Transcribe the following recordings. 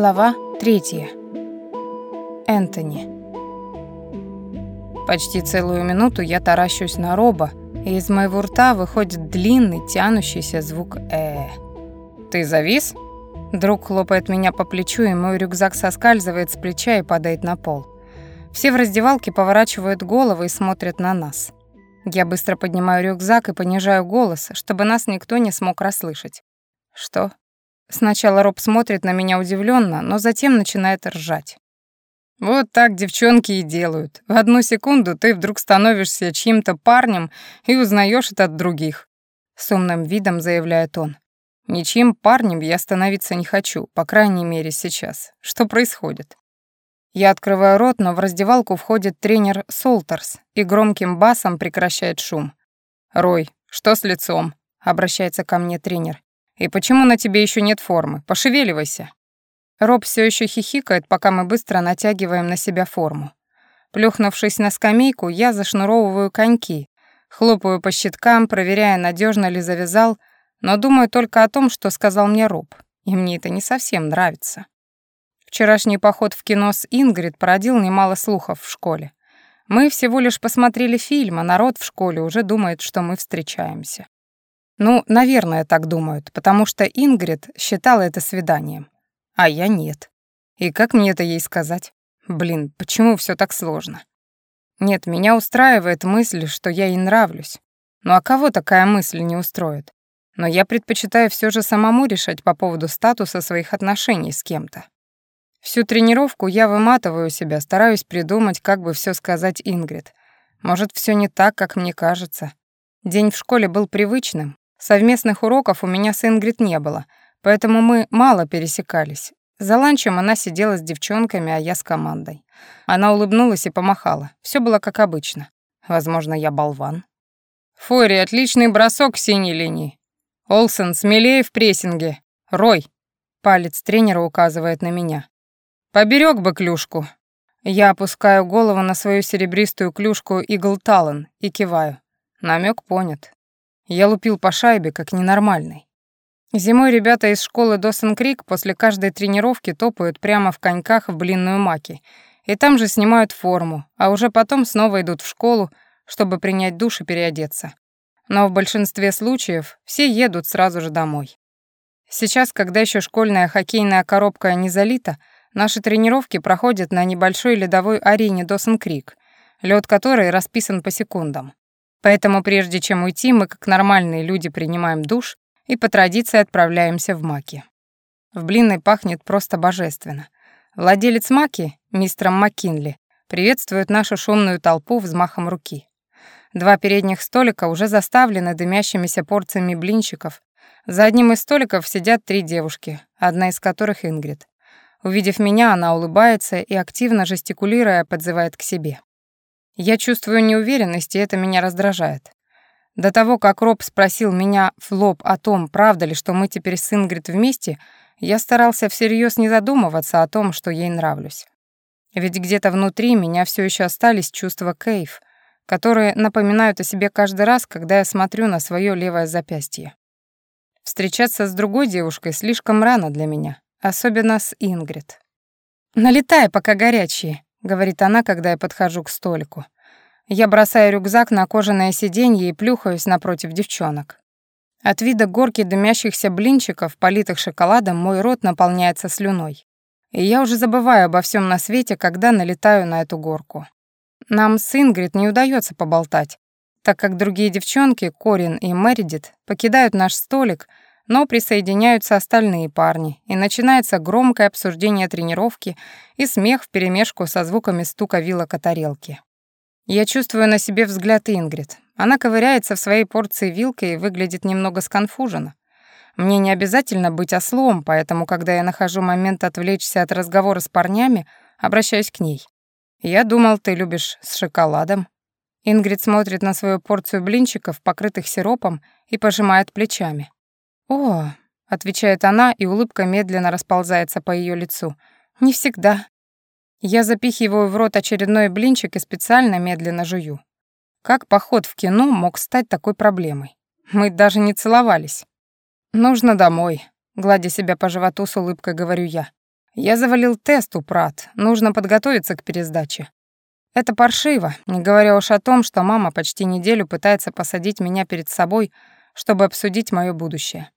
Глава третья. Энтони. Почти целую минуту я таращусь на Роба, и из моего рта выходит длинный, тянущийся звук «э». «Ты завис?» Друг хлопает меня по плечу, и мой рюкзак соскальзывает с плеча и падает на пол. Все в раздевалке поворачивают головы и смотрят на нас. Я быстро поднимаю рюкзак и понижаю голос, чтобы нас никто не смог расслышать. «Что?» Сначала Роб смотрит на меня удивленно, но затем начинает ржать. Вот так девчонки и делают. В одну секунду ты вдруг становишься чьим-то парнем и узнаешь это от других. С умным видом заявляет он. Ничьим парнем я становиться не хочу, по крайней мере сейчас. Что происходит? Я открываю рот, но в раздевалку входит тренер Солтерс и громким басом прекращает шум. «Рой, что с лицом?» — обращается ко мне тренер. «И почему на тебе еще нет формы? Пошевеливайся». Роб все еще хихикает, пока мы быстро натягиваем на себя форму. Плюхнувшись на скамейку, я зашнуровываю коньки, хлопаю по щиткам, проверяя, надежно ли завязал, но думаю только о том, что сказал мне Роб, и мне это не совсем нравится. Вчерашний поход в кино с Ингрид породил немало слухов в школе. Мы всего лишь посмотрели фильм, а народ в школе уже думает, что мы встречаемся. Ну, наверное, так думают, потому что Ингрид считала это свиданием, а я нет. И как мне это ей сказать? Блин, почему все так сложно? Нет, меня устраивает мысль, что я ей нравлюсь. Ну а кого такая мысль не устроит? Но я предпочитаю все же самому решать по поводу статуса своих отношений с кем-то. Всю тренировку я выматываю себя, стараюсь придумать, как бы все сказать Ингрид. Может, все не так, как мне кажется. День в школе был привычным, Совместных уроков у меня с Ингрид не было, поэтому мы мало пересекались. За ланчем она сидела с девчонками, а я с командой. Она улыбнулась и помахала. Все было как обычно. Возможно, я болван. Фори, отличный бросок с синей линии. Олсен, смелее в прессинге. Рой. Палец тренера указывает на меня. Поберег бы клюшку. Я опускаю голову на свою серебристую клюшку Игл Талан и киваю. Намек понят. Я лупил по шайбе, как ненормальный. Зимой ребята из школы Досон Крик после каждой тренировки топают прямо в коньках в блинную маки, и там же снимают форму, а уже потом снова идут в школу, чтобы принять душ и переодеться. Но в большинстве случаев все едут сразу же домой. Сейчас, когда еще школьная хоккейная коробка не залита, наши тренировки проходят на небольшой ледовой арене Досон Крик, лед которой расписан по секундам. Поэтому прежде чем уйти, мы как нормальные люди принимаем душ и по традиции отправляемся в маки. В блинной пахнет просто божественно. Владелец маки, мистер Маккинли, приветствует нашу шумную толпу взмахом руки. Два передних столика уже заставлены дымящимися порциями блинчиков. За одним из столиков сидят три девушки, одна из которых Ингрид. Увидев меня, она улыбается и, активно жестикулируя, подзывает к себе. Я чувствую неуверенность, и это меня раздражает. До того, как Роб спросил меня в лоб о том, правда ли, что мы теперь с Ингрид вместе, я старался всерьез не задумываться о том, что ей нравлюсь. Ведь где-то внутри меня все еще остались чувства кейф, которые напоминают о себе каждый раз, когда я смотрю на свое левое запястье. Встречаться с другой девушкой слишком рано для меня, особенно с Ингрид. «Налетай, пока горячие», — говорит она, когда я подхожу к столику. Я бросаю рюкзак на кожаное сиденье и плюхаюсь напротив девчонок. От вида горки дымящихся блинчиков, политых шоколадом, мой рот наполняется слюной. И я уже забываю обо всем на свете, когда налетаю на эту горку. Нам с Ингрид не удается поболтать, так как другие девчонки, Корин и Мэридит, покидают наш столик — но присоединяются остальные парни, и начинается громкое обсуждение тренировки и смех вперемешку со звуками стука вилок о тарелки. Я чувствую на себе взгляд Ингрид. Она ковыряется в своей порции вилкой и выглядит немного сконфуженно. Мне не обязательно быть ослом, поэтому, когда я нахожу момент отвлечься от разговора с парнями, обращаюсь к ней. «Я думал, ты любишь с шоколадом». Ингрид смотрит на свою порцию блинчиков, покрытых сиропом, и пожимает плечами. «О», — отвечает она, и улыбка медленно расползается по ее лицу. «Не всегда». Я запихиваю в рот очередной блинчик и специально медленно жую. Как поход в кино мог стать такой проблемой? Мы даже не целовались. «Нужно домой», — гладя себя по животу с улыбкой говорю я. Я завалил тест у Прат, нужно подготовиться к пересдаче. Это паршиво, не говоря уж о том, что мама почти неделю пытается посадить меня перед собой, чтобы обсудить мое будущее.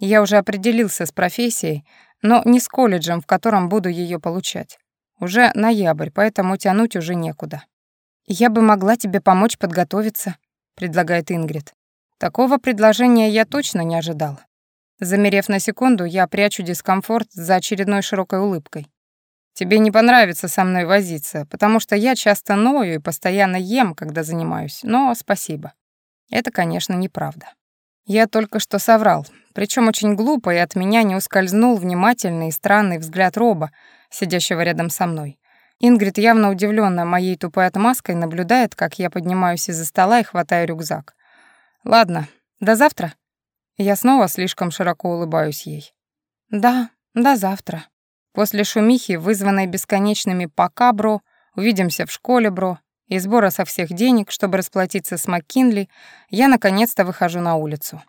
Я уже определился с профессией, но не с колледжем, в котором буду ее получать. Уже ноябрь, поэтому тянуть уже некуда. «Я бы могла тебе помочь подготовиться», — предлагает Ингрид. Такого предложения я точно не ожидал. Замерев на секунду, я прячу дискомфорт за очередной широкой улыбкой. Тебе не понравится со мной возиться, потому что я часто ною и постоянно ем, когда занимаюсь, но спасибо. Это, конечно, неправда. Я только что соврал, причем очень глупо, и от меня не ускользнул внимательный и странный взгляд Роба, сидящего рядом со мной. Ингрид, явно удивленная моей тупой отмазкой, наблюдает, как я поднимаюсь из-за стола и хватаю рюкзак. «Ладно, до завтра?» Я снова слишком широко улыбаюсь ей. «Да, до завтра». После шумихи, вызванной бесконечными «пока, бро», «увидимся в школе, бро», и сбора со всех денег, чтобы расплатиться с МакКинли, я наконец-то выхожу на улицу.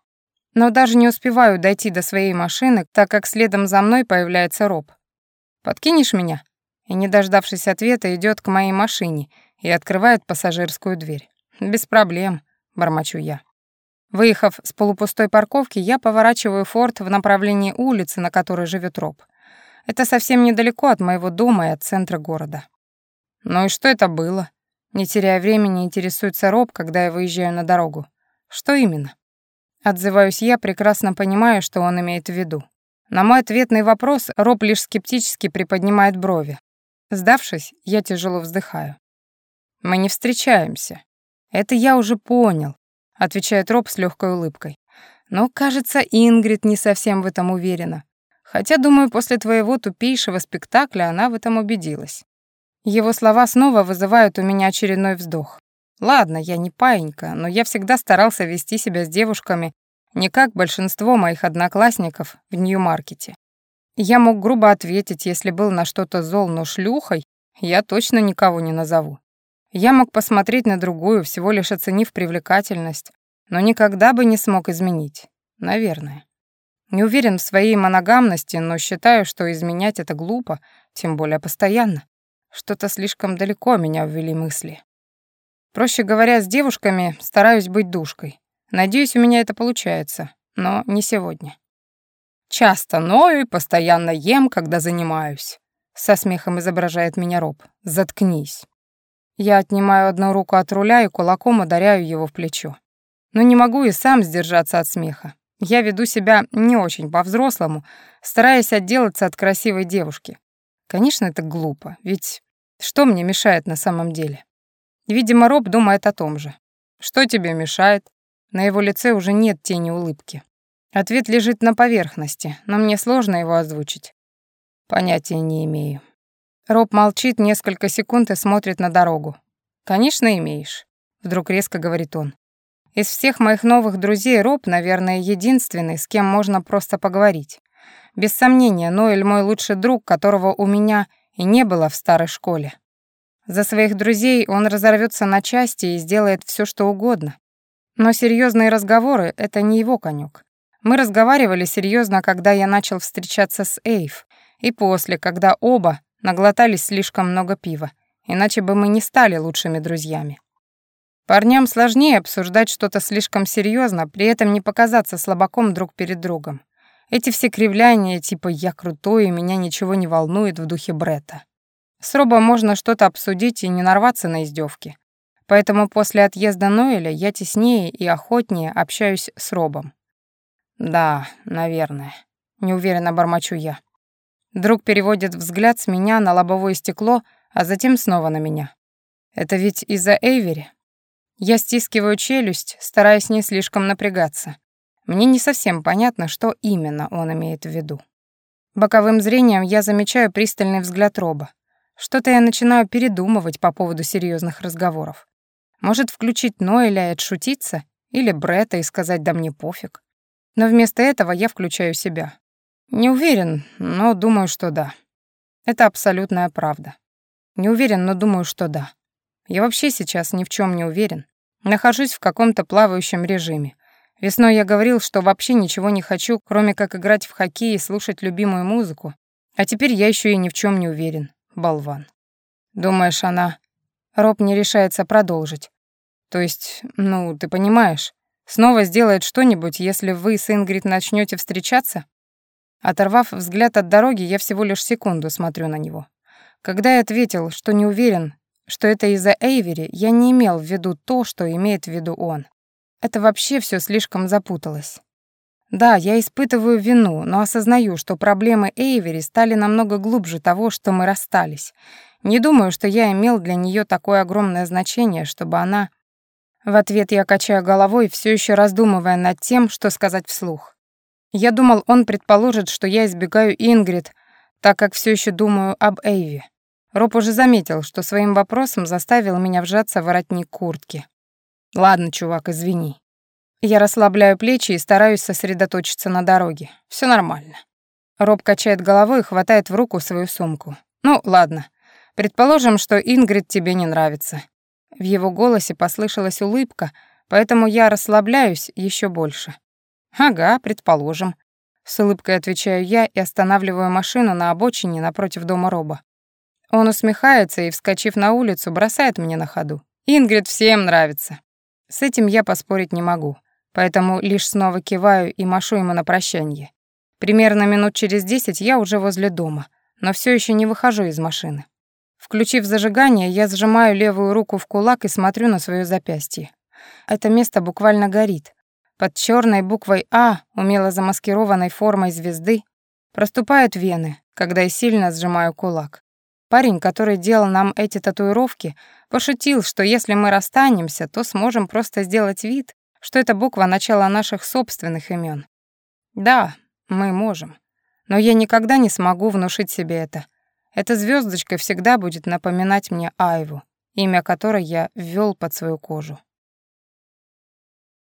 Но даже не успеваю дойти до своей машины, так как следом за мной появляется Роб. «Подкинешь меня?» И, не дождавшись ответа, идет к моей машине и открывает пассажирскую дверь. «Без проблем», — бормочу я. Выехав с полупустой парковки, я поворачиваю форт в направлении улицы, на которой живет Роб. Это совсем недалеко от моего дома и от центра города. «Ну и что это было?» Не теряя времени, интересуется Роб, когда я выезжаю на дорогу. «Что именно?» Отзываюсь я, прекрасно понимаю, что он имеет в виду. На мой ответный вопрос Роб лишь скептически приподнимает брови. Сдавшись, я тяжело вздыхаю. «Мы не встречаемся. Это я уже понял отвечает Роб с легкой улыбкой. Но, кажется, Ингрид не совсем в этом уверена. Хотя, думаю, после твоего тупейшего спектакля она в этом убедилась. Его слова снова вызывают у меня очередной вздох. Ладно, я не паинька, но я всегда старался вести себя с девушками не как большинство моих одноклассников в Нью-Маркете. Я мог грубо ответить, если был на что-то зол, но шлюхой я точно никого не назову. Я мог посмотреть на другую, всего лишь оценив привлекательность, но никогда бы не смог изменить. Наверное. Не уверен в своей моногамности, но считаю, что изменять это глупо, тем более постоянно. Что-то слишком далеко меня ввели мысли. Проще говоря, с девушками стараюсь быть душкой. Надеюсь, у меня это получается, но не сегодня. Часто ною и постоянно ем, когда занимаюсь. Со смехом изображает меня Роб. Заткнись. Я отнимаю одну руку от руля и кулаком ударяю его в плечо. Но не могу и сам сдержаться от смеха. Я веду себя не очень по-взрослому, стараясь отделаться от красивой девушки. Конечно, это глупо, ведь что мне мешает на самом деле? Видимо, Роб думает о том же. Что тебе мешает? На его лице уже нет тени улыбки. Ответ лежит на поверхности, но мне сложно его озвучить. Понятия не имею. Роб молчит несколько секунд и смотрит на дорогу. «Конечно, имеешь», — вдруг резко говорит он. «Из всех моих новых друзей Роб, наверное, единственный, с кем можно просто поговорить. Без сомнения, Ноэль мой лучший друг, которого у меня и не было в старой школе. За своих друзей он разорвется на части и сделает все, что угодно. Но серьезные разговоры — это не его конек. Мы разговаривали серьезно, когда я начал встречаться с Эйв, и после, когда оба наглотались слишком много пива, иначе бы мы не стали лучшими друзьями. Парням сложнее обсуждать что-то слишком серьезно, при этом не показаться слабаком друг перед другом. Эти все кривляния типа «я крутой, и меня ничего не волнует» в духе Бретта. С Робом можно что-то обсудить и не нарваться на издевки. Поэтому после отъезда Ноэля я теснее и охотнее общаюсь с Робом. «Да, наверное», — неуверенно бормочу я. Друг переводит взгляд с меня на лобовое стекло, а затем снова на меня. Это ведь из-за Эйвери? Я стискиваю челюсть, стараясь не слишком напрягаться. Мне не совсем понятно, что именно он имеет в виду. Боковым зрением я замечаю пристальный взгляд Роба. Что-то я начинаю передумывать по поводу серьезных разговоров. Может, включить Ноэля и отшутиться? Или Бретта и сказать «да мне пофиг». Но вместо этого я включаю себя. Не уверен, но думаю, что да. Это абсолютная правда. Не уверен, но думаю, что да. Я вообще сейчас ни в чем не уверен. Нахожусь в каком-то плавающем режиме. Весной я говорил, что вообще ничего не хочу, кроме как играть в хоккей и слушать любимую музыку. А теперь я еще и ни в чем не уверен, болван. Думаешь, она... Роб не решается продолжить. То есть, ну, ты понимаешь, снова сделает что-нибудь, если вы с Ингрид начнете встречаться? Оторвав взгляд от дороги, я всего лишь секунду смотрю на него. Когда я ответил, что не уверен, что это из-за Эйвери, я не имел в виду то, что имеет в виду он. Это вообще все слишком запуталось. Да, я испытываю вину, но осознаю, что проблемы Эйвери стали намного глубже того, что мы расстались. Не думаю, что я имел для нее такое огромное значение, чтобы она... В ответ я качаю головой, все еще раздумывая над тем, что сказать вслух. Я думал, он предположит, что я избегаю Ингрид, так как все еще думаю об Эйви. Роб уже заметил, что своим вопросом заставил меня вжаться в воротник куртки. «Ладно, чувак, извини. Я расслабляю плечи и стараюсь сосредоточиться на дороге. Все нормально». Роб качает головой и хватает в руку свою сумку. «Ну, ладно. Предположим, что Ингрид тебе не нравится». В его голосе послышалась улыбка, поэтому я расслабляюсь еще больше. «Ага, предположим». С улыбкой отвечаю я и останавливаю машину на обочине напротив дома Роба. Он усмехается и, вскочив на улицу, бросает мне на ходу. «Ингрид всем нравится». С этим я поспорить не могу, поэтому лишь снова киваю и машу ему на прощание. Примерно минут через десять я уже возле дома, но все еще не выхожу из машины. Включив зажигание, я сжимаю левую руку в кулак и смотрю на свое запястье. Это место буквально горит, под черной буквой «А», умело замаскированной формой звезды, проступают вены, когда я сильно сжимаю кулак. Парень, который делал нам эти татуировки, пошутил, что если мы расстанемся, то сможем просто сделать вид, что это буква начала наших собственных имен. Да, мы можем. Но я никогда не смогу внушить себе это. Эта звездочка всегда будет напоминать мне Айву, имя которой я ввел под свою кожу.